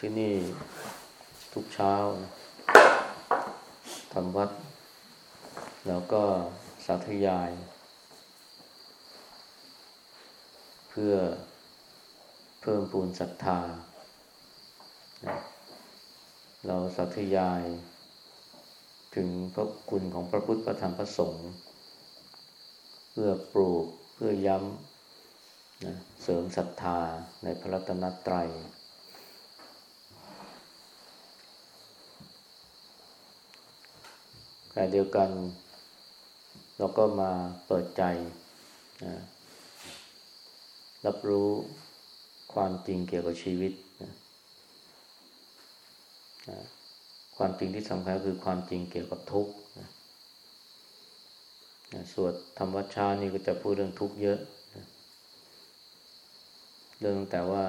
ที่นี่ทุกเช้าทำวัด แล้วก็สาธยาย เพื่อเพิ่มปูนศรัทธา เราสาธยาย ถึงพระคุณของพระพุทธพระธรรมพระสงฆ์เพื่อปลูกเพื่อย้ำนะเสริมศรัทธาในพระรัตนตรัย ขณะเดียวกัน เราก็มาเปิดใจนะรับรู้ความจริงเกี่ยวกับชีวิตนะนะความจริงที่สำคัญคือความจริงเกี่ยวกับทุกข์นะนะสวดธรรมวัชชานี่ก็จะพูดเรื่องทุกข์เยอะนะเรื่องแต่ว่า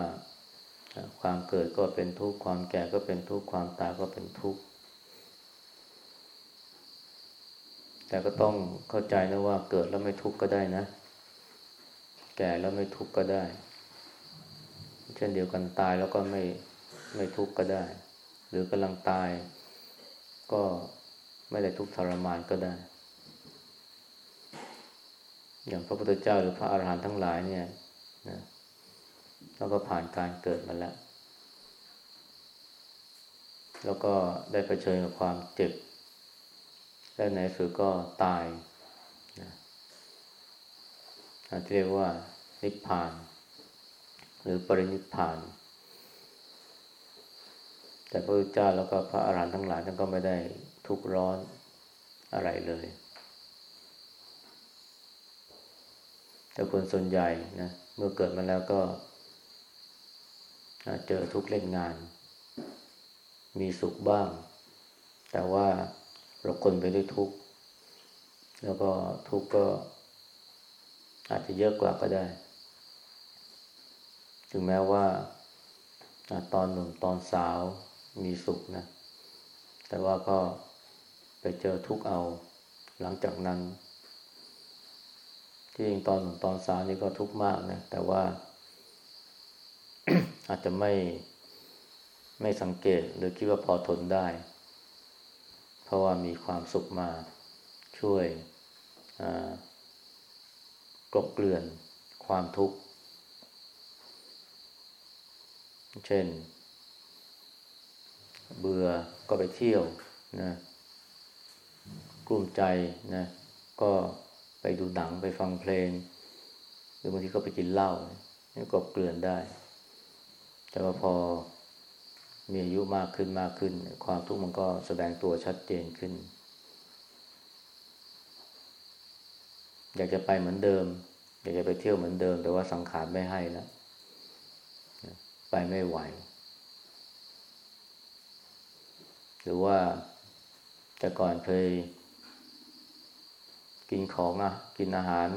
ความเกิดก็เป็นทุกข์ความแก่ก็เป็นทุกข์ความตายก็เป็นทุกข์ แต่ก็ต้องเข้าใจนะว่าเกิดแล้วไม่ทุกข์ก็ได้นะ แก่แล้วไม่ทุกข์ก็ได้ เช่นเดียวกันตายแล้วก็ไม่ไม่ทุกข์ก็ได้ หรือกำลังตาย ก็ไม่ได้ทุกข์ทรมานก็ได้ อย่างพระพุทธเจ้าหรือพระอาหารหันต์ทั้งหลายเนี่ยนะแล้วก็ผ่านการเกิดมาแล้ว แล้วก็ได้เผชิญกับความเจ็บ และในสุดก็ตายนะเรียกว่านิพพาน หรือปรินิพพาน แต่พระพุทธเจ้าแล้วก็พระอาหารหันต์ทั้งหลายท่านก็ไม่ได้ทุกข์ร้อนอะไรเลย แต่คนส่วนใหญ่นะเมื่อเกิดมาแล้วก็เจอทุกเล่นงาน มีสุขบ้าง แต่ว่า เราคนไปด้วยทุกข์ แล้วก็ทุกข์ก็อาจจะเยอะกว่าก็ได้ ถึงแม้ว่าตอนหนุ่มตอนสาวมีสุขนะ แต่ว่าก็ไปเจอทุกข์เอา หลังจากนั้น ที่จริงตอนหนุ่มตอนสาวนี่ก็ทุกข์มากนะ แต่ว่า อาจจะไม่ไม่สังเกตหรือคิดว่าพอทนได้ ราะว่ามีความสุขมาช่วยกลบเกลื่อนความทุกข์ เช่น เบื่อก็ไปเที่ยวนะกลุ้มใจนะก็ไปดูหนังไปฟังเพลง หรือบางทีก็ไปกินเหล้านี่ก็เกลื่อนได้ แต่ว่าพอ มีอายุมากขึ้นมากขึ้น ความทุกข์มันก็แสดงตัวชัดเจนขึ้น อยากจะไปเหมือนเดิม อยากจะไปเที่ยวเหมือนเดิม แต่ว่าสังขารไม่ให้แล้วไปไม่ไหว หรือว่าแต่ก่อนเคย กินของอะ กินอาหาร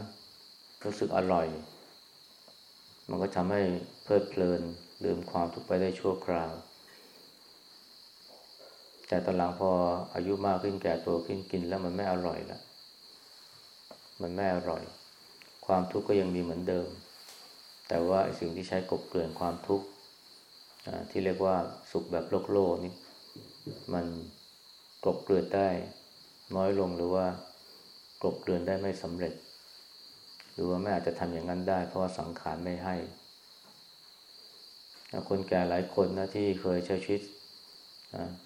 รู้สึกอร่อย มันก็ทำให้เพลิดเพลินลืมความทุกข์ไปได้ชั่วคราว แต่ตอนหลังพออายุมากขึ้นแก่ตัวขึ้นกินแล้วมันไม่อร่อยละมันไม่อร่อย ความทุกข์ก็ยังมีเหมือนเดิม แต่ว่าสิ่งที่ใช้กบเกลื่อนความทุกข์ที่เรียกว่าสุขแบบโลกโลกนี่มันกลบเกลื่อนได้น้อยลงหรือว่ากลบเกลื่อนได้ไม่สำเร็จ หรือว่าไม่อาจจะทำอย่างนั้นได้ เพราะว่าสังขารไม่ให้คนแก่หลายคนนะที่เคยใช้ชีวิต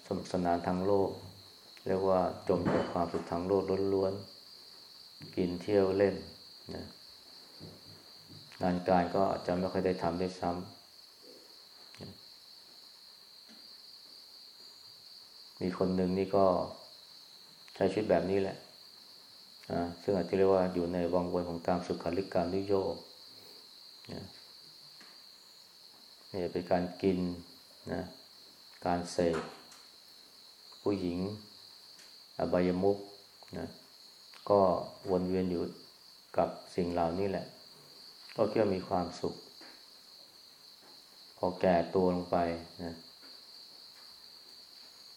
สนุกสนานทางโลก เรียกว่าจมกับความสุขทางโลกล้วนๆกินเที่ยวเล่นนะงานการก็อาจจะไม่ค่อยได้ทำได้ซ้ำมีคนหนึ่งนี่ก็ใช้ชีวิตแบบนี้แหละซึ่งอาจจะเรียกว่าอยู่ในวังวนของตามสุขาริการนิโยกนี่เป็นการกินนะ การเสพผู้หญิง อบายมุกนะก็วนเวียนอยู่กับสิ่งเหล่านี้แหละ ก็คิดว่ามีความสุข พอแก่ตัวลงไปนะ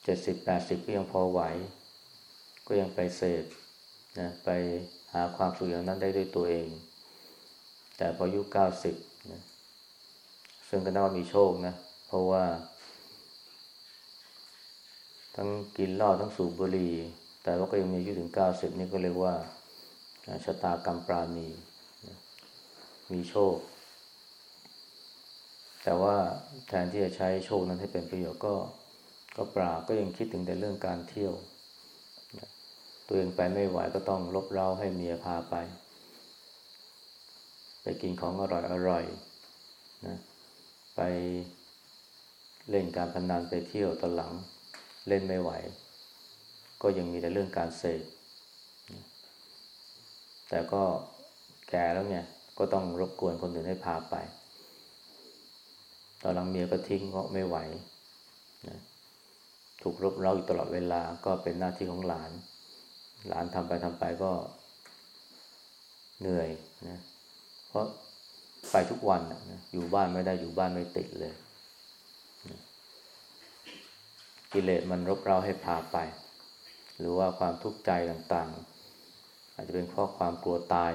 เจ็ดสิบแปดสิบก็ยังพอไหว ก็ยังไปเสพนะไปหาความสุขอย่างนั้นได้ด้วยตัวเอง แต่พออายุเก้าสิบนะซึ่งก็น่ามีโชคนะ เพราะว่า ทั้งกินเหล้าทั้งสูบบุหรี่แต่ว่าก็ยังมีอายุถึงเก้าสิบนี่ก็เรียกว่าชะตากรรมปราณี มีโชค แต่ว่าแทนที่จะใช้โชคนั้นให้เป็นประโยชน์ก็ก็ปราก็ยังคิดถึงแต่เรื่องการเที่ยว ตัวเองไปไม่ไหวก็ต้องลบเล้าให้เมียพาไป ไปกินของอร่อยอร่อยนะไปเล่นการพนันไปเที่ยวตอนหลัง เล่นไม่ไหว ก็ยังมีแต่เรื่องการเสพแต่ก็แก่แล้วเนี่ยก็ต้องรบกวนคนอื่นให้พาไป ตอนหลังเมียก็ทิ้งเพราะไม่ไหวนะถูกรบเร้าอยู่ตลอดเวลาก็เป็นหน้าที่ของหลาน หลานทำไปทำไปก็เหนื่อยนะเพราะไปทุกวันนะอยู่บ้านไม่ได้อยู่บ้านไม่ติดเลยนะ กิเลสมันรบเราให้พาไป หรือว่าความทุกข์ใจต่างๆ อาจจะเป็นเพราะความกลัวตาย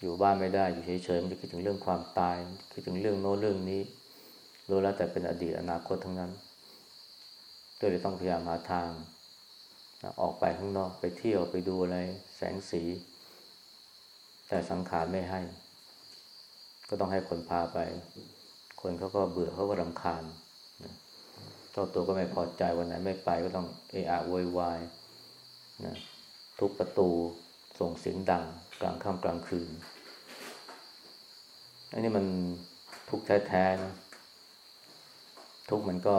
อยู่บ้านไม่ได้อยู่เฉยๆมันจะคิดถึงเรื่องความตาย คิดถึงเรื่องโน้เรื่องนี้รู้แล้วแต่เป็นอดีตอนาคตทั้งนั้นก็เลยต้องพยายามหาทางออกไปข้างนอกไปเที่ยวไปดูอะไรแสงสี แต่สังขารไม่ให้ ก็ต้องให้คนพาไป คนเขาก็เบื่อเขาก็รำคาญ จ้าตัวก็ไม่พอใจวันไหนไม่ไปก็ต้องเอะอะโวยวายนะทุกประตูส่งเสียงดัง กลางค่ำกลางคืน อันนี้มันทุกแท้ๆนะทุกมันก็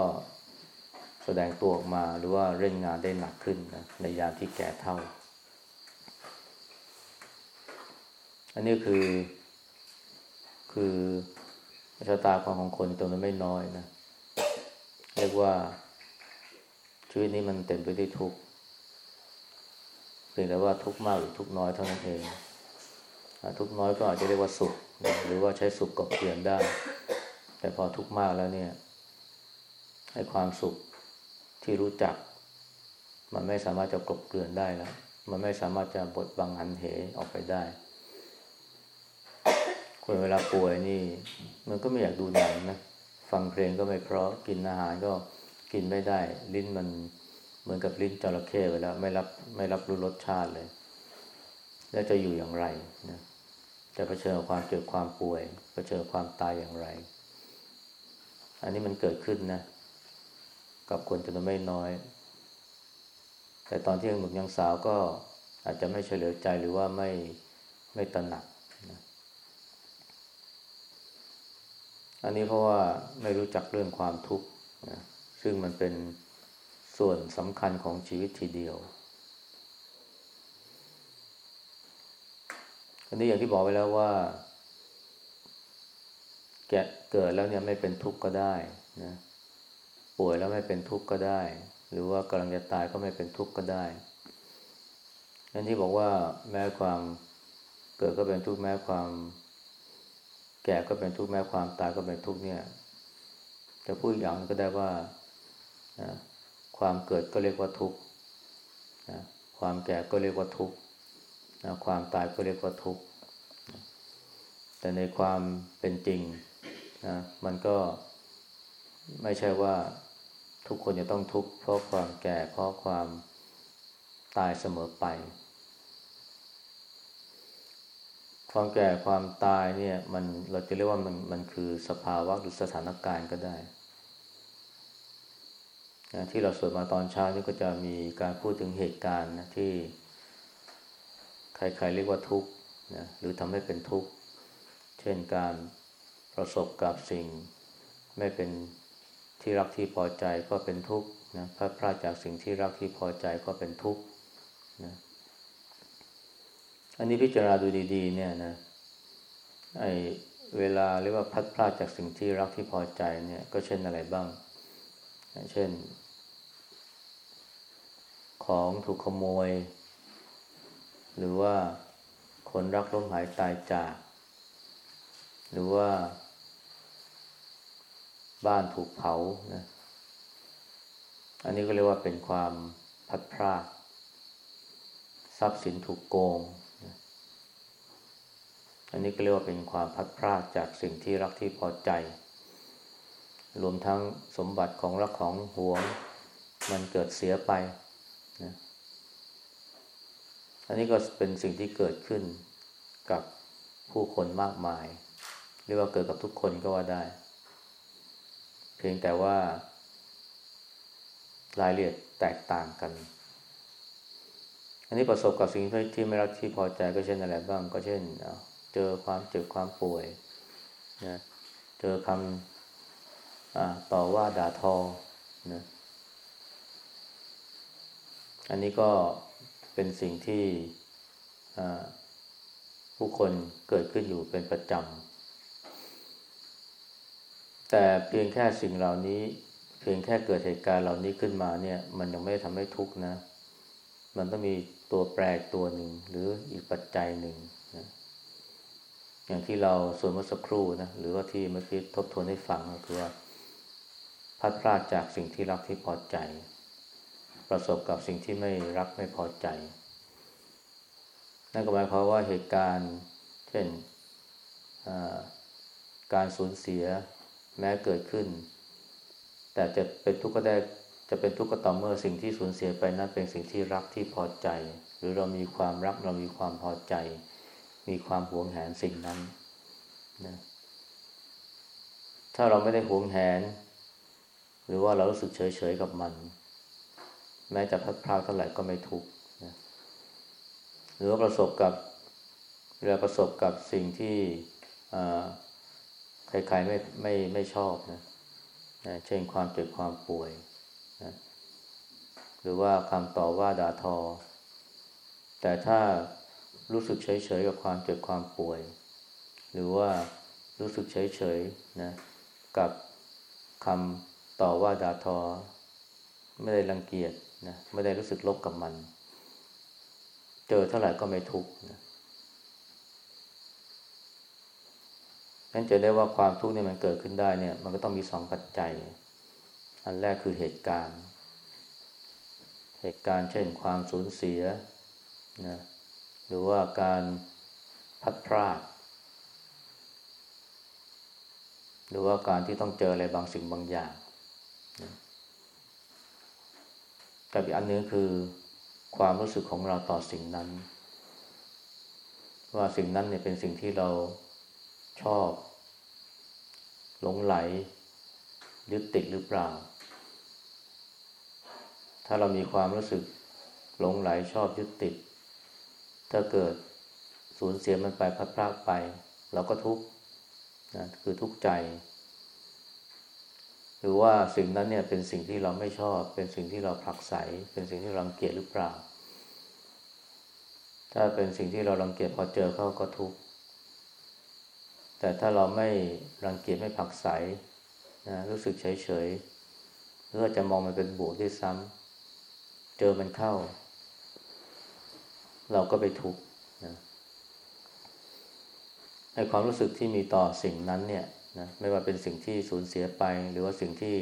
แสดงตัวออกมาหรือว่าเร่งงานได้หนักขึ้นนะในยามที่แก่เท่า อันนี้คือ คือชะตาความของคนตัวนั้นไม่น้อยนะเรียกว่าชีวิตนี้มันเต็มไปด้วยทุกข์เพียงแต่ว่าทุกข์มากหรือทุกข์น้อยเท่านั้นเองทุกข์น้อยก็อาจจะเรียกว่าสุข หรือว่าใช้สุขกบเกลือนได้ แต่พอทุกข์มากแล้วเนี่ยให้ความสุขที่รู้จัก มันไม่สามารถจะกลบเกลื่อนได้แล้วมันไม่สามารถจะบดบังหันเหออกไปได้ คนเวลาป่วยนี่ มันก็ไม่อยากดูหนังนะ ฟังเพลงก็ไม่เพราะกินอาหารก็กินไม่ได้ ลิ้นมันเหมือนกับลิ้นจระเข้ไปแล้ว ไม่รับไม่รับรู้รสชาติเลย แล้วจะอยู่อย่างไรนะจะเผชิญความเจ็บความป่วยเผชิญความตายอย่างไร อันนี้มันเกิดขึ้นนะ กับคนจำนวนไม่น้อย แต่ตอนที่ยังหนุ่มยังสาวก็อาจจะไม่เฉลียวใจหรือว่าไม่ไม่ตระหนักนะ อันนี้เพราะว่าไม่รู้จักเรื่องความทุกข์นะซึ่งมันเป็นส่วนสำคัญของชีวิตทีเดียว อันนี้อย่างที่บอกไปแล้วว่า แกเกิดแล้วเนี่ยไม่เป็นทุกข์ก็ได้นะป่วยแล้วไม่เป็นทุกข์ก็ได้ หรือว่ากำลังจะตายก็ไม่เป็นทุกข์ก็ได้นั่นที่บอกว่าแม้ความเกิดก็เป็นทุกข์แม้ความ ก่ก็เป็นทุกข์แม้ความตายก็เป็นทุกข์เนี่ย จะพูดอย่างก็ได้ว่าความเกิดก็เรียกว่าทุกข์ความแก่ก็เรียกว่าทุกข์ความตายก็เรียกว่าทุกข์แต่ในความเป็นจริงนะมันก็ไม่ใช่ว่าทุกคนจะต้องทุกข์เพราะความแก่เพราะความตายเสมอไป ความแก่ความตายเนี่ยมันเราจะเรียกว่ามันมันคือสภาวะหรือสถานการณ์ก็ได้นะที่เราสวดมาตอนเช้านี่ก็จะมีการพูดถึงเหตุการณ์นะที่ใครๆเรียกว่าทุกข์นะหรือทำให้เป็นทุกข์เช่นการประสบกับสิ่ง ไม่เป็นที่รักที่พอใจก็เป็นทุกข์นะพลาดพลาดจากสิ่งที่รักที่พอใจก็เป็นทุกข์นะ อันนี้พิจารณาดูดีๆ เนี่ยนะไอเวลาเรียกว่าพัดพลาดจากสิ่งที่รักที่พอใจเนี่ย ก็เช่นอะไรบ้าง เช่น ของถูกขโมย หรือว่าคนรักล้มหายตายจาก หรือว่า บ้านถูกเผานะอันนี้ก็เรียกว่าเป็นความพัดพลาดทรัพย์สินถูกโกง อันนี้ก็เรียกว่าเป็นความพัดพลาดจากสิ่งที่รักที่พอใจ รวมทั้งสมบัติของรักของหวง มันเกิดเสียไปนะอันนี้ก็เป็นสิ่งที่เกิดขึ้นกับผู้คนมากมาย เรียกว่าเกิดกับทุกคนก็ว่าได้ เพียงแต่ว่ารายละเอียดแตกต่างกัน อันนี้ประสบกับสิ่งที่ไม่รักที่พอใจก็เช่นอะไรบ้างก็เช่น เจอความเจ็บความป่วยนะเจอคำต่อว่าด่าทอนะอันนี้ก็เป็นสิ่งที่ผู้คนเกิดขึ้นอยู่เป็นประจำ แต่เพียงแค่สิ่งเหล่านี้ เพียงแค่เกิดเหตุการณ์เหล่านี้ขึ้นมาเนี่ย มันยังไม่ทำให้ทุกข์นะ มันต้องมีตัวแปรตัวหนึ่งหรืออีกปัจจัยหนึ่ง อย่างที่เราส่วนเมื่อสักครู่นะหรือว่าที่เมื่อกี้ทบทวนให้ฟังก็คือว่าพัดพลาดจากสิ่งที่รักที่พอใจ ประสบกับสิ่งที่ไม่รักไม่พอใจ นั่นก็หมายความว่าเหตุการณ์ เช่นการสูญเสียแม้เกิดขึ้น แต่จะเป็นทุกข์ก็ได้จะเป็นทุกข์ก็ต่อเมื่อสิ่งที่สูญเสียไปนั้นเป็นสิ่งที่รักที่พอใจ หรือเรามีความรักเรามีความพอใจ มีความหวงแหนสิ่งนั้นนะถ้าเราไม่ได้หวงแหน หรือว่าเรารู้สึกเฉยๆกับมัน แม้จะพัดพลาดเท่าไหร่ก็ไม่ทุกข์หรือว่าประสบกับเวลาประสบกับสิ่งที่ใครๆไม่ไม่ไม่ชอบนะนะเช่นความเจ็บความป่วยนะหรือว่าคำต่อว่าด่าทอ แต่ถ้า รู้สึกเฉยๆกับความเจ็บความป่วย หรือว่ารู้สึกเฉยๆนะกับคำต่อว่าด่าทอ ไม่ได้รังเกียจนะไม่ได้รู้สึกลบกับมัน เจอเท่าไหร่ก็ไม่ทุกข์นะนั่นจะได้ว่าความทุกข์เนี่ยมันเกิดขึ้นได้เนี่ย มันก็ต้องมีสองปัจจัย อันแรกคือเหตุการณ์ เหตุการณ์เช่นความสูญเสียนะ หรือว่าการพัดพลาด หรือว่าการที่ต้องเจออะไรบางสิ่งบางอย่างกับอีกอันนึงคือความรู้สึกของเราต่อสิ่งนั้น ว่าสิ่งนั้นเนี่ยเป็นสิ่งที่เราชอบ หลงไหลยึดติดหรือเปล่า ถ้าเรามีความรู้สึกหลงไหลชอบยึดติด ถ้าเกิดสูญเสียมันไปพัดพลาดไป เราก็ทุกข์นะคือทุกข์ใจ หรือว่าสิ่งนั้นเนี่ยเป็นสิ่งที่เราไม่ชอบ เป็นสิ่งที่เราผลักไส เป็นสิ่งที่รังเกียจหรือเปล่า ถ้าเป็นสิ่งที่เรารังเกียจพอเจอเข้าก็ทุกข์แต่ถ้าเราไม่รังเกียจไม่ผลักใสนะรู้สึกเฉยเฉยหรือจะมองมันเป็นบวกด้วยซ้ำเจอมันเข้า เราก็ไปทุกข์นะไอความรู้สึกที่มีต่อสิ่งนั้นเนี่ยนะไม่ว่าเป็นสิ่งที่สูญเสียไป หรือว่าสิ่งที่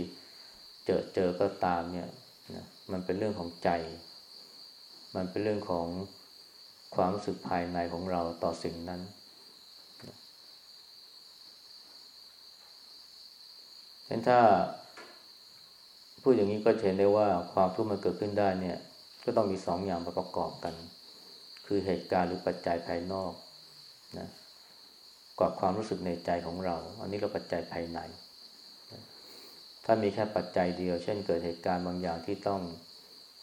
เจอเจอก็ตามเนี่ยนะมันเป็นเรื่องของใจ มันเป็นเรื่องของความรู้สึกภายในของเราต่อสิ่งนั้น เห็นถ้าพูดอย่างนี้ก็เห็นได้ว่าความทุกข์มันเกิดขึ้นได้เนี่ย ก็ต้องมีสองอย่างประกอบกัน คือเหตุการณ์หรือปัจจัยภายนอกนะกับความรู้สึกในใจของเรา อันนี้เราปัจจัยภายในถ้ามีแค่ปัจจัยเดียว เช่น เกิดเหตุการณ์บางอย่างที่ต้อง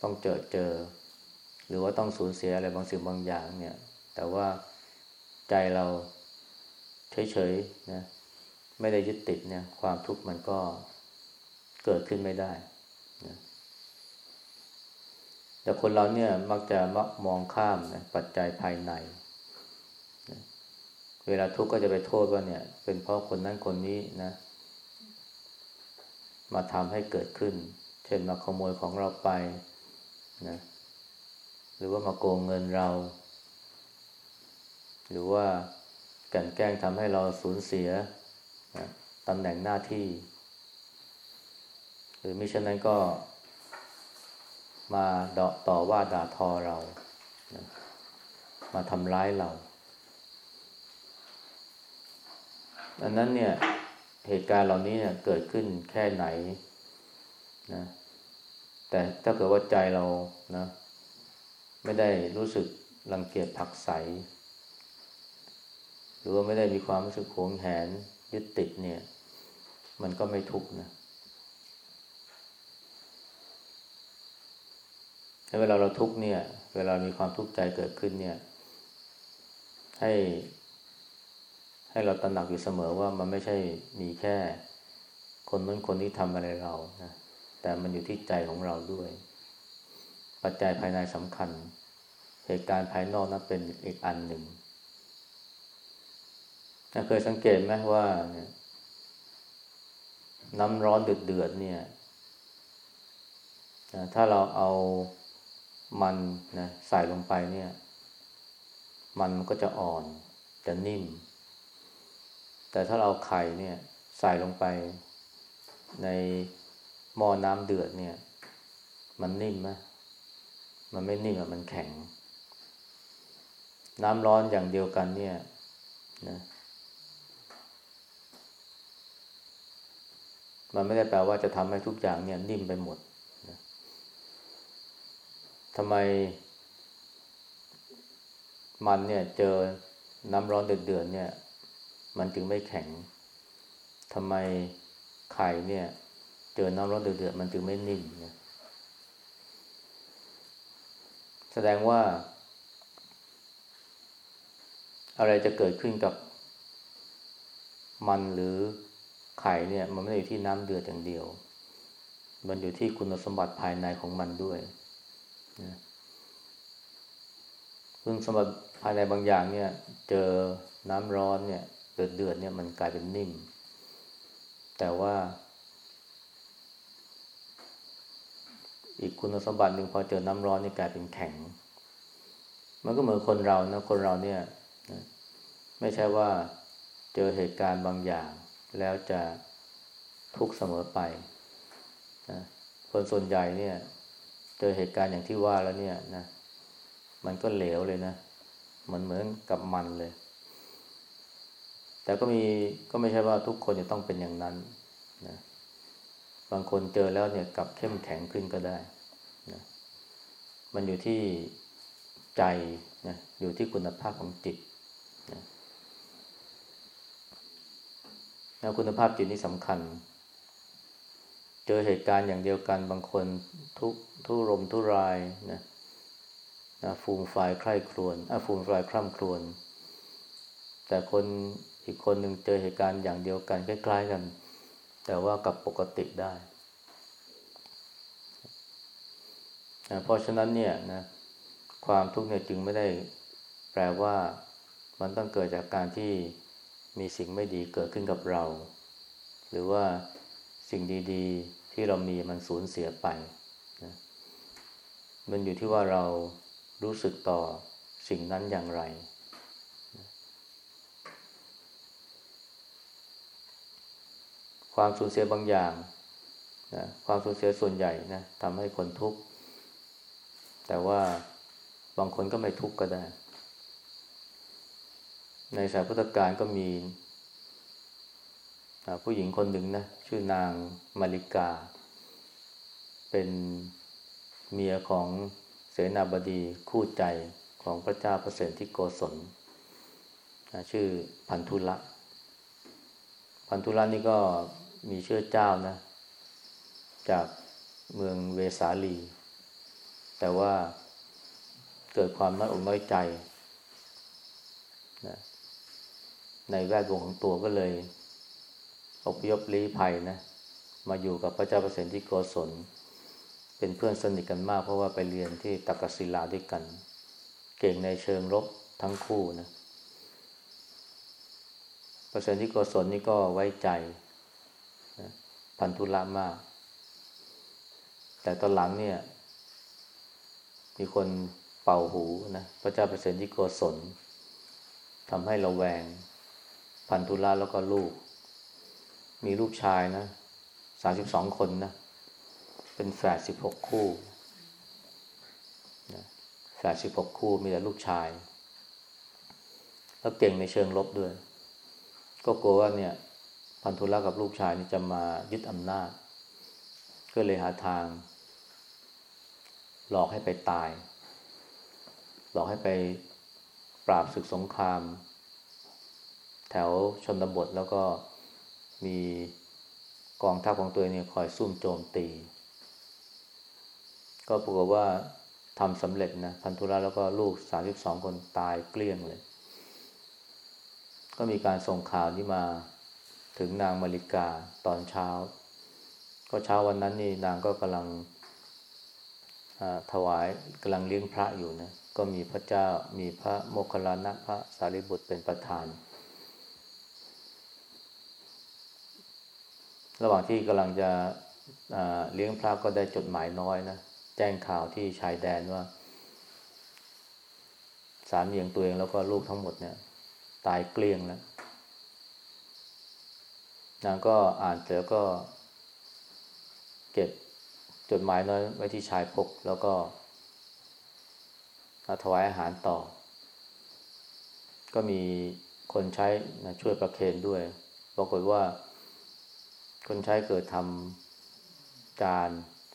ต้องเจอเจอ หรือว่าต้องสูญเสียอะไรบางสิ่งบางอย่างเนี่ย แต่ว่าใจเราเฉยๆนะไม่ได้ยึดติดเนี่ย ความทุกข์มันก็เกิดขึ้นไม่ได้นะ แต่คนเราเนี่ยมักจะมักมองข้ามนะปัจจัยภายในนะเวลาทุกข์ก็จะไปโทษว่าเนี่ย เป็นเพราะคนนั้นคนนี้นะ มาทำให้เกิดขึ้น เช่นมาขโมยของเราไปนะหรือว่ามาโกงเงินเรา หรือว่ากันแกล้งทำให้เราสูญเสียตำแหน่งหน้าที่ หรือมิฉะนั้นก็ มาดต่อว่าด่าทอเรามาทำร้ายเราอันนั้นเนี่ย เหตุการณ์เหล่านี้เนี่ยเกิดขึ้นแค่ไหนนะแต่ถ้าเกิดว่าใจเรานะไม่ได้รู้สึกรังเกียจผักใส หรือว่าไม่ได้มีความรู้สึกหวงแหนยึดติดเนี่ย มันก็ไม่ทุกข์นะ เวลาเราทุกเนี่ย เวลามีความทุกข์ใจเกิดขึ้นเนี่ย ให้ ให้เราตระหนักอยู่เสมอว่ามันไม่ใช่มีแค่ คนนั้นคนนี้ทำอะไรเรานะแต่มันอยู่ที่ใจของเราด้วย ปัจจัยภายในสำคัญ เหตุการณ์ภายนอกนั้นเป็นอีกอันหนึ่งเคยสังเกตไหมว่าน้ำร้อนเดือดๆเนี่ย ถ้าเราเอา มันนะใส่ลงไปเนี่ยมันก็จะอ่อนจะนิ่ม แต่ถ้าเราไข่เนี่ยใส่ลงไปในหม้อน้ำเดือดเนี่ย มันนิ่มไหมมันไม่นิ่มอะมันแข็ง น้ำร้อนอย่างเดียวกันเนี่ยนะมันไม่ได้แปลว่าจะทำให้ทุกอย่างเนี่ยนิ่มไปหมด ทำไม มันเนี่ยเจอน้ำร้อนเดือดๆเนี่ย มันจึงไม่แข็งทำไมไข่เนี่ย เจอน้ำร้อนเดือดๆมันจึงไม่นิ่มเนี่ยแสดงว่า อะไรจะเกิดขึ้นกับมันหรือไข่เนี่ย มันไม่ได้อยู่ที่น้ำเดือดอย่างเดียว มันอยู่ที่คุณสมบัติภายในของมันด้วย นะคุณสมบัติภายในบางอย่างเนี่ย เจอน้ำร้อนเนี่ย เดือดเดือดเนี่ยมันกลายเป็นนิ่ม แต่ว่า อีกคุณสมบัติหนึ่งพอเจอน้ำร้อนนี่กลายเป็นแข็ง มันก็เหมือนคนเรานะคนเราเนี่ยไม่ใช่ว่าเจอเหตุการณ์บางอย่าง แล้วจะทุกข์เสมอไปนะคนส่วนใหญ่เนี่ย เจอเหตุการณ์อย่างที่ว่าแล้วเนี่ยนะมันก็เหลวเลยนะมันเหมือนกับมันเลย แต่ก็มีก็ไม่ใช่ว่าทุกคนจะต้องเป็นอย่างนั้นนะบางคนเจอแล้วเนี่ยกลับเข้มแข็งขึ้นก็ได้นะมันอยู่ที่ใจนะอยู่ที่คุณภาพของจิตนะคุณภาพจิตนี่สำคัญ เจอเหตุการณ์อย่างเดียวกันบางคนทุกทุรมทุรายนะนะฟูมไฟใคร่ครวญอะฟูมไฟคร่ำครวญแต่คนอีกคนหนึ่งเจอเหตุการณ์อย่างเดียวกันคล้ายๆกัน แต่ว่ากับปกติได้นะเพราะฉะนั้นเนี่ยนะความทุกข์เนี่ยจึงไม่ได้แปลว่ามันต้องเกิดจากการที่มีสิ่งไม่ดีเกิดขึ้นกับเรา หรือว่า สิ่งดีๆ ที่เรามีมันสูญเสียไปนะมันอยู่ที่ว่าเรารู้สึกต่อสิ่งนั้นอย่างไรความสูญเสียบางอย่างนะความสูญเสียส่วนใหญ่นะทำให้คนทุกข์ แต่ว่าบางคนก็ไม่ทุกข์ก็ได้ ในสายพุทธกาลก็มี ผู้หญิงคนหนึ่งนะชื่อนางมาริกา เป็นเมียของเสนาบดีคู่ใจของพระเจ้าประเสริฐที่โกศลชื่อพันธุละ พันธุละนี่ก็มีเชื้อเจ้านะ จากเมืองเวสาลี แต่ว่าเกิดความน้อยอกน้อยใจนะในแวดวงของตัวก็เลย อพยพลี้ภัยนะมาอยู่กับพระเจ้าประเสริที่โกศล เป็นเพื่อนสนิทกันมากเพราะว่าไปเรียนที่ตักกศิลาด้วยกัน เก่งในเชิงรบทั้งคู่นะประเสริที่โกศลนี่ก็ไว้ใจนะพันธุละมาก แต่ตอนหลังเนี่ย มีคนเป่าหูนะพระเจ้าประเสริที่โกศลทำให้เราแวง พันธุละแล้วก็ลูก มีลูกชายนะสามสิบสองคนนะ เป็นแฝดสิบหกคู่แฝดสิบหกคู่มีแต่ลูกชาย แล้วเก่งในเชิงลบด้วย ก็กลัวว่าเนี่ยพพันธุละกับลูกชายนี่จะมายึดอำนาจ ก็เลยหาทาง หลอกให้ไปตาย หลอกให้ไปปราบศึกสงคราม แถวชนบทแล้วก็ มีกองทัพของตัวเองเนี่ยคอยซุ่มโจมตี ก็ปรากฏว่าทำสำเร็จนะพันธุระแล้วก็ลูกสามสิบสองคนตายเกลี้ยงเลย ก็มีการส่งข่าวนี้มาถึงนางมาริกาตอนเช้า ก็เช้าวันนั้นนี่นางก็กำลังถวายกำลังเลี้ยงพระอยู่นะ ก็มีพระเจ้ามีพระโมคคัลลานะพระสารีบุตรเป็นประธาน ระหว่างที่กำลังจะเลี้ยงพระก็ได้จดหมายน้อยนะ แจ้งข่าวที่ชายแดนว่า สามีของตัวเองแล้วก็ลูกทั้งหมดเนี่ย ตายเกลี้ยงแล้วนางก็อ่านเสร็จก็ เก็บจดหมายน้อยไว้ที่ชายพกแล้วก็ถวายอาหารต่อ ก็มีคนใช้นะช่วยประเคนด้วย ปรากฏว่า คนใช้เกิดทำจาน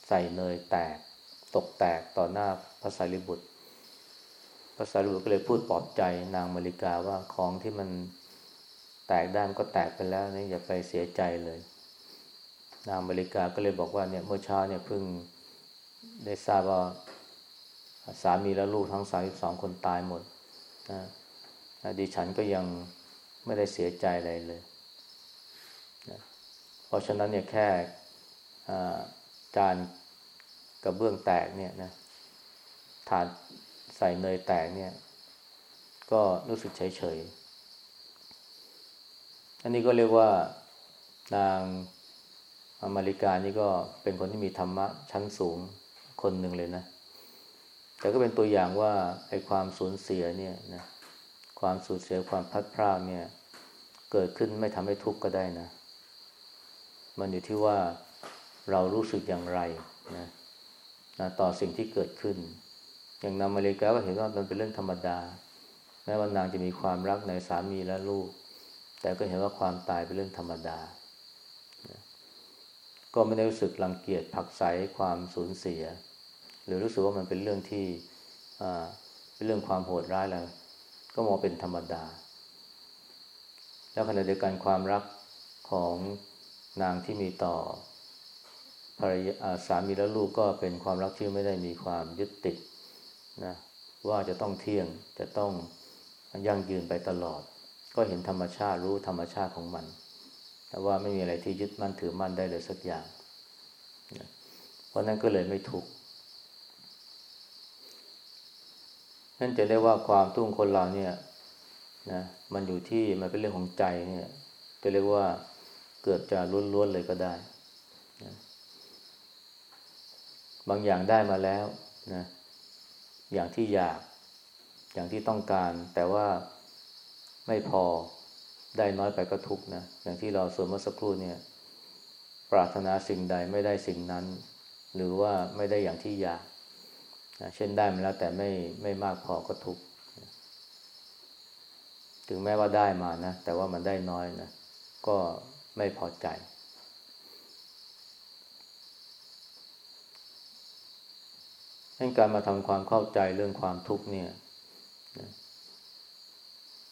ใส่เนยแตก ตกแตกต่อหน้าพระสารีบุตรพระสารีบุตรก็เลยพูดปลอบใจนางมาริกาว่าของที่มันแตกได้มันก็แตกไปแล้วนี่อย่าไปเสียใจเลย นางมาริกาก็เลยบอกว่าเนี่ยเมื่อเช้าเนี่ยเพิ่งได้ทราบว่าสามีและลูกทั้งสามสองคนตายหมดนะดิฉันก็ยังไม่ได้เสียใจอะไรเลย เพราะฉะนั้นเนี่ยแค่จานกระเบื้องแตกเนี่ยนะถาดใส่เนยแตกเนี่ย ก็รู้สึกเฉยเฉยอันนี้ก็เรียกว่านางอเมริกานี่ก็เป็นคนที่มีธรรมะชั้นสูงคนหนึ่งเลยนะ แต่ก็เป็นตัวอย่างว่าไอ้ความสูญเสียเนี่ยนะความสูญเสียความพัดพรากเนี่ย เกิดขึ้นไม่ทำให้ทุกข์ก็ได้นะ มันอยู่ที่ว่าเรารู้สึกอย่างไรนะนะต่อสิ่งที่เกิดขึ้น อย่างนางมาเลกาก็เห็นว่ามันเป็นเรื่องธรรมดา แม้ว่านางจะมีความรักในสามีและลูก แต่ก็เห็นว่าความตายเป็นเรื่องธรรมดา ก็ไม่ได้รู้สึกรังเกียจผักใสความสูญเสีย หรือรู้สึกว่ามันเป็นเรื่องที่เป็นเรื่องความโหดร้ายแล้ว ก็มองเป็นธรรมดา แล้วขณะเดียวกันความรักของ นางที่มีต่อภรรยาสามีและลูกก็เป็นความรักที่ไม่ได้มีความยึดติดนะว่าจะต้องเที่ยงจะต้องยั่งยืนไปตลอด ก็เห็นธรรมชาติรู้ธรรมชาติของมัน แต่ว่าไม่มีอะไรที่ยึดมั่นถือมั่นได้เลยสักอย่างนะเพราะนั้นก็เลยไม่ทุกข์นั่นจะเรียกว่าความตุ้งคนเราเนี่ยนะมันอยู่ที่มันเป็นเรื่องของใจเนี่ยจะเรียกว่า เกือบจะล้วนๆเลยก็ได้นะบางอย่างได้มาแล้วนะอย่างที่อยาก อย่างที่ต้องการ แต่ว่าไม่พอได้น้อยไปก็ทุกนะ อย่างที่เราสวนเมื่อสักครู่เนี่ย ปรารถนาสิ่งใดไม่ได้สิ่งนั้น หรือว่าไม่ได้อย่างที่อยากนะเช่นได้มาแล้วแต่ไม่ไม่มากพอก็ทุกถึงแม้ว่าได้มานะ แต่ว่ามันได้น้อยนะ ก็ ไม่พอใจ ให้การมาทำความเข้าใจเรื่องความทุกข์เนี่ย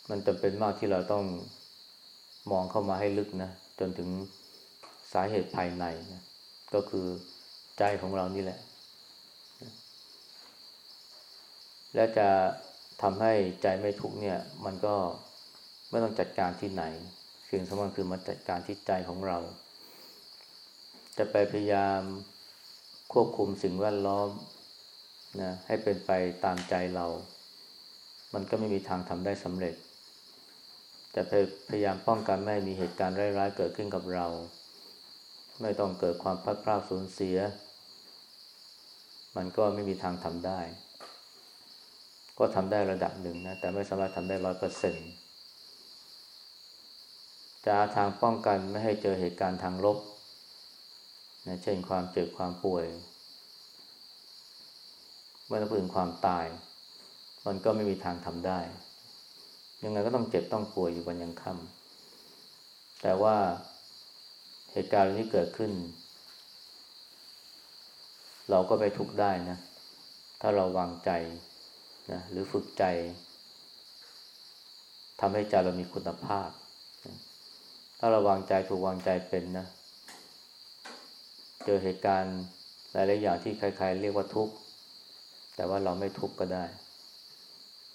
มันจำเป็นมากที่เราต้องมองเข้ามาให้ลึกนะ จนถึงสาเหตุภายในนะก็คือใจของเรานี่แหละ และจะทำให้ใจไม่ทุกข์เนี่ย มันก็ไม่ต้องจัดการที่ไหน สิ่งสำคัญคือมาจัดการที่ใจของเรา จะไปพยายามควบคุมสิ่งแวดล้อมนะให้เป็นไปตามใจเรา มันก็ไม่มีทางทำได้สำเร็จแต่พยายามป้องกันไม่ให้มีเหตุการณ์ร้ายๆเกิดขึ้นกับเรา ไม่ต้องเกิดความพลาดพลาดสูญเสีย มันก็ไม่มีทางทำได้ ก็ทำได้ระดับหนึ่งนะ แต่ไม่สามารถทำได้ร้อยเปอร์เซ็นต์ จะหาทางป้องกันไม่ให้เจอเหตุการณ์ทางลบนะเช่นความเจ็บความป่วย เมื่อถึงความตาย มันก็ไม่มีทางทำได้ ยังไงก็ต้องเจ็บต้องป่วยอยู่วันยังค่ำแต่ว่าเหตุการณ์นี้เกิดขึ้น เราก็ไปทุกข์ได้นะ ถ้าเราวางใจนะหรือฝึกใจทำให้ใจเรามีคุณภาพ ถ้าเราวางใจถูกวางใจเป็นนะ เจอเหตุการณ์หลายๆอย่างที่ใครๆเรียกว่าทุกข์ แต่ว่าเราไม่ทุกข์ก็ได้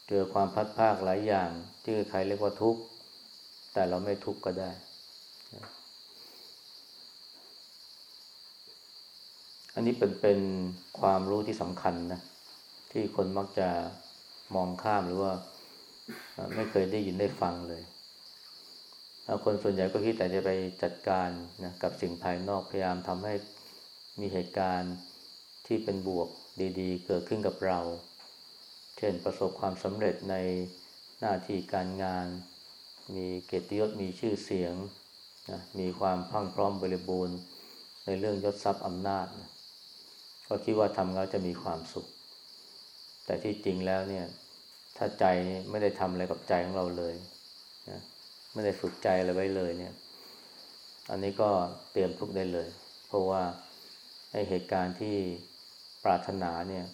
เจอความพัดภาคหลายอย่างที่ใครเรียกว่าทุกข์ แต่เราไม่ทุกข์ก็ได้ อันนี้เป็นเป็นความรู้ที่สำคัญนะ ที่คนมักจะมองข้ามหรือว่าไม่เคยได้ยินได้ฟังเลย คนส่วนใหญ่ก็คิดแต่จะไปจัดการนะกับสิ่งภายนอกพยายามทำให้มีเหตุการณ์ที่เป็นบวกดีๆ เกิดขึ้นกับเรา เช่นประสบความสำเร็จในหน้าที่การงาน มีเกียรติยศมีชื่อเสียงนะมีความพังพร้อมบริบูรณ์ ในเรื่องยศทรัพย์อำนาจนะก็คิดว่าทำแล้วจะมีความสุข แต่ที่จริงแล้วเนี่ย ถ้าใจไม่ได้ทำอะไรกับใจของเราเลยนะ ไม่ได้ฝึกใจอะไรไว้เลยเนี่ย อันนี้ก็เตรียมทุกได้เลย เพราะว่าไอเหตุการณ์ที่ปรารถนาเนี่ย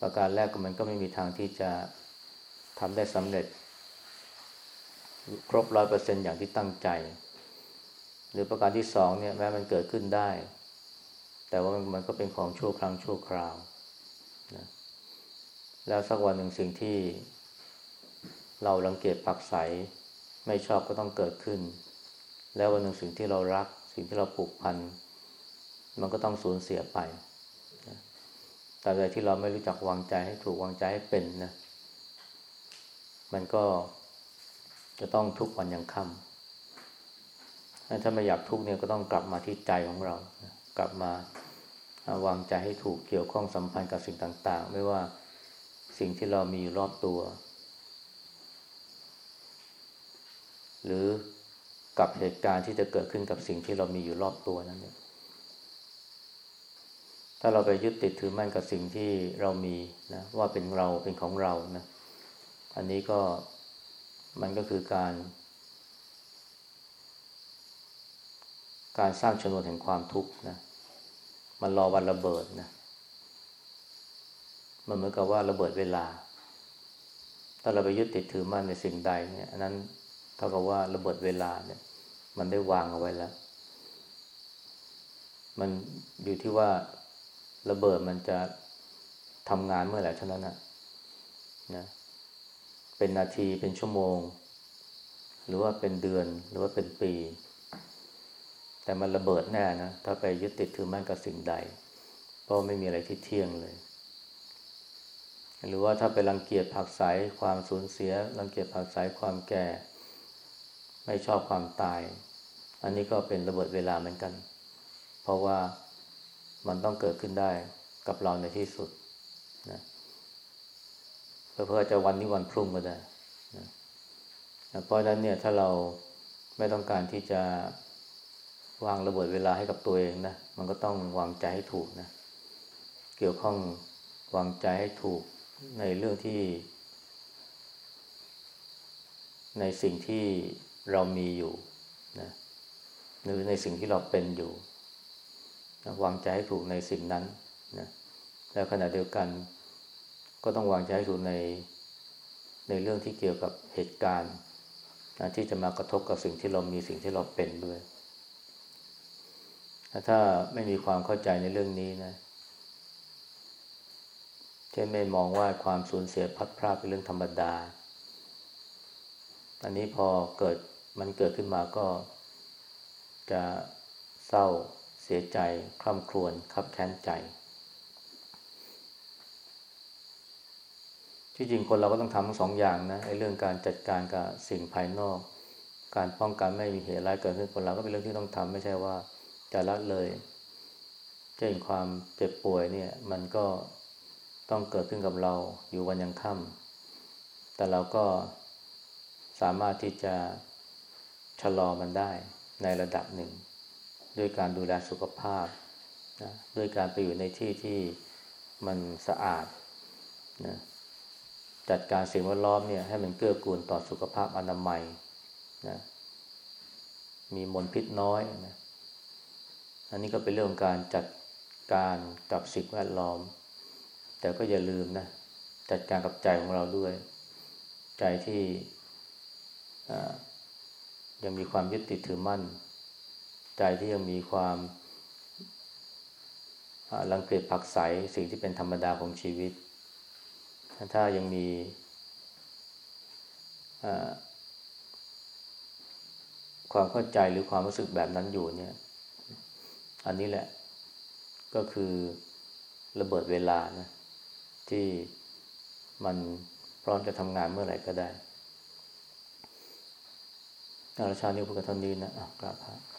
ประการแรกก็มันก็ไม่มีทางที่จะทำได้สำเร็จ ครบร้อยเปอร์เซ็นอย่างที่ตั้งใจ หรือประการที่สองเนี่ยแม้มันเกิดขึ้นได้ แต่ว่ามันก็เป็นของชั่วครั้งชั่วคราวนะแล้วสักวันหนึ่งสิ่งที่เราลังเกียจผักใส ไม่ชอบก็ต้องเกิดขึ้น แล้ววันหนึ่งสิ่งที่เรารัก สิ่งที่เราผูกพัน มันก็ต้องสูญเสียไปแต่ใดที่เราไม่รู้จักวางใจให้ถูกวางใจให้เป็นนะ มันก็จะต้องทุกวันยังค่ำถ้าไม่อยากทุกเนี่ยก็ต้องกลับมาที่ใจของเรา กลับมาวางใจให้ถูกเกี่ยวข้องสัมพันธ์กับสิ่งต่าง ๆ ไม่ว่าสิ่งที่เรามีอยู่รอบตัว หรือกับเหตุการณ์ที่จะเกิดขึ้นกับสิ่งที่เรามีอยู่รอบตัวนั้นเนี่ยถ้าเราไปยึดติดถือมั่นกับสิ่งที่เรามีนะว่าเป็นเราเป็นของเรานะอันนี้ก็มันก็คือการ การสร้างชนวนแห่งความทุกข์นะมันรอวันระเบิดนะมันเหมือนกับว่าระเบิดเวลา ถ้าเราไปยึดติดถือมั่นในสิ่งใดเนี่ยอันนั้น เท่ากับว่าระเบิดเวลาเนี่ย มันได้วางเอาไว้แล้ว มันอยู่ที่ว่าระเบิดมันจะทำงานเมื่อไหร่เท่านั้นนะนะ เป็นนาทีเป็นชั่วโมง หรือว่าเป็นเดือนหรือว่าเป็นปี แต่มันระเบิดแน่นะ ถ้าไปยึดติดถือมั่นกับสิ่งใดเพราะไม่มีอะไรที่เที่ยงเลย หรือว่าถ้าไปรังเกียจผักใสความสูญเสีย รังเกียจผักใสความแก่ ไม่ชอบความตาย อันนี้ก็เป็นระเบิดเวลาเหมือนกัน เพราะว่ามันต้องเกิดขึ้นได้กับเราในที่สุดนะเพื่อจะวันนี้วันพรุ่งก็ได้นะเพราะฉะนั้นเนี่ยถ้าเราไม่ต้องการที่จะวางระเบิดเวลาให้กับตัวเองนะ มันก็ต้องวางใจให้ถูกนะ เกี่ยวข้องวางใจให้ถูกในเรื่องที่ ในสิ่งที่ เรามีอยู่นะหรือในสิ่งที่เราเป็นอยู่นะวางใจให้ถูกในสิ่งนั้นนะแล้วขณะเดียวกัน ก็ต้องวางใจให้ถูกในในเรื่องที่เกี่ยวกับเหตุการณ์นะที่จะมากระทบกับสิ่งที่เรามีสิ่งที่เราเป็นด้วย ถ้าไม่มีความเข้าใจในเรื่องนี้นะ เช่นไม่มองว่าความสูญเสียพัดพลาดเป็นเรื่องธรรมดา อันนี้พอเกิด มันเกิดขึ้นมาก็จะเศร้าเสียใจคร่ำครวญขับแค้นใจ ที่จริงคนเราก็ต้องทำทั้งสองอย่างนะไอ้เรื่องการจัดการกับสิ่งภายนอก การป้องกันไม่มีเหตุร้ายเกิดขึ้นคนเราก็เป็นเรื่องที่ต้องทำไม่ใช่ว่าจะละเลยเช่นความเจ็บป่วยเนี่ยมันก็ต้องเกิดขึ้นกับเราอยู่วันยังค่ำแต่เราก็สามารถที่จะ ชะลอมันได้ในระดับหนึ่ง ด้วยการดูแลสุขภาพนะด้วยการไปอยู่ในที่ที่มันสะอาดนะจัดการสิ่งแวดล้อมเนี่ยให้มันเกื้อกูลต่อสุขภาพอนามัยนะมีมลพิษน้อยนะอันนี้ก็เป็นเรื่องการจัดการกับสิ่งแวดล้อม แต่ก็อย่าลืมนะจัดการกับใจของเราด้วย ใจที่ ยังมีความยึดติดถือมั่น ใจที่ยังมีความรังเกียจผักใสสิ่งที่เป็นธรรมดาของชีวิต ถ้ายังมีความเข้าใจหรือความรู้สึกแบบนั้นอยู่เนี่ย อันนี้แหละก็คือระเบิดเวลานะที่มันพร้อมจะทำงานเมื่อไหร่ก็ได้ อาชานี้พูดกันเท่านี้นะอะกราบพระ